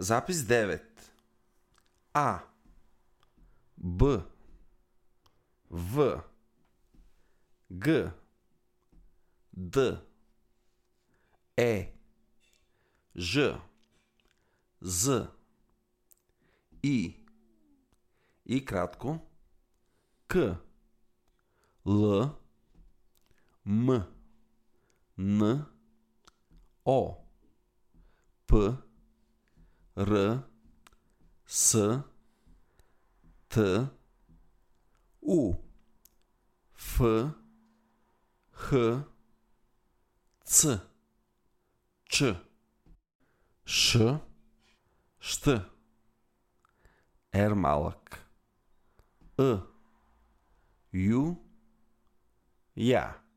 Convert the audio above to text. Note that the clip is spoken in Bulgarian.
Запис 9. А. Б. В. Г. Д. Е. Ж. З. И. И кратко. К. Л. М. Н. О. П. Р. С. Т. У. Ф. Х. Ц. Ч. Ш. Щ. Р малък. Ъ. Ю. Я.